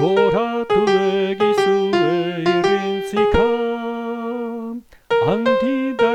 Goratu egizue irintzika Antida